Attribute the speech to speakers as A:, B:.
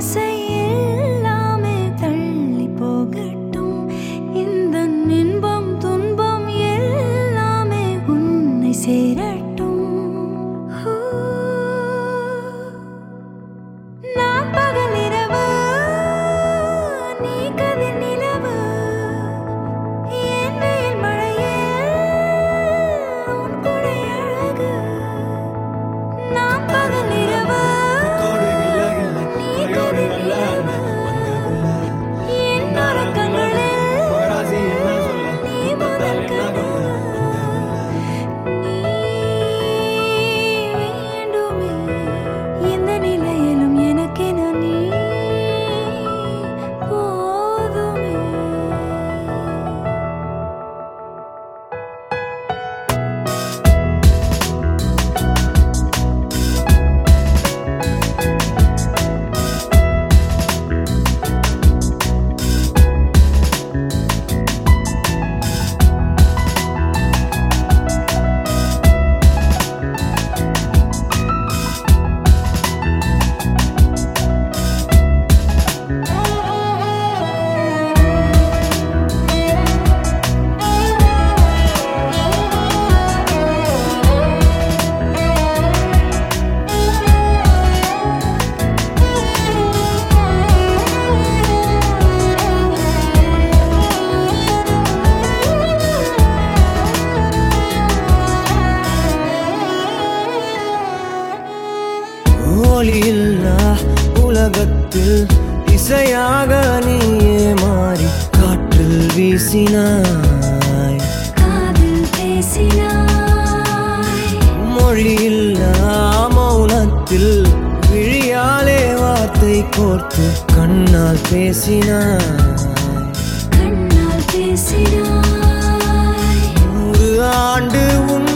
A: Say. உலகத்தில் இசையாக நீயே மாறி காற்றில் வீசினாய்.
B: காதில் பேசினாய்.
A: மொழியில்லா மௌனத்தில் விழியாலே வார்த்தை கோர்த்து கண்ணால் பேசினாய்.
B: கண்ணால் பேசினாய். ஒரு ஆண்டு உன்